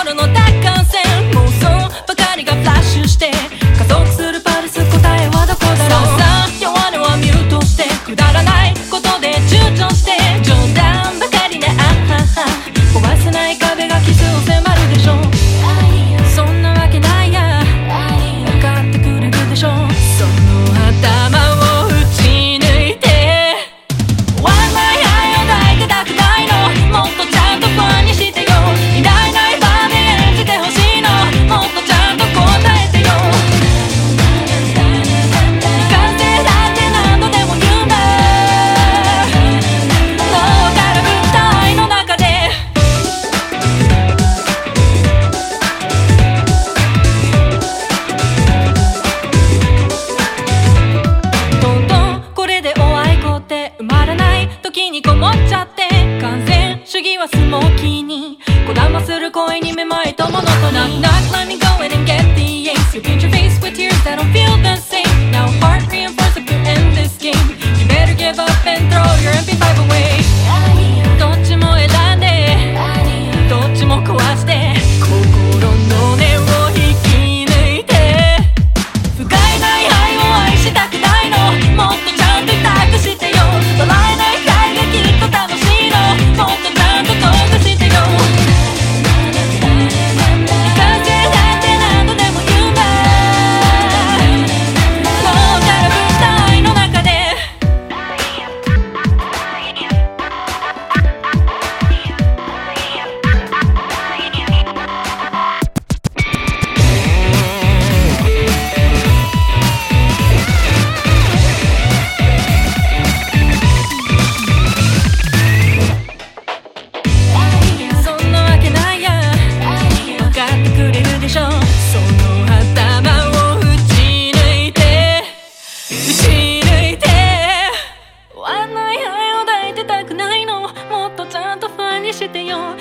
amor no 次はスモーキーにこだまする声にめまいと物とな Knock knock let me go in and get the ace You paint your face with tears that don't feel the same Now heart reinforce if you end this game You better give up and throw your MP5 away してよ。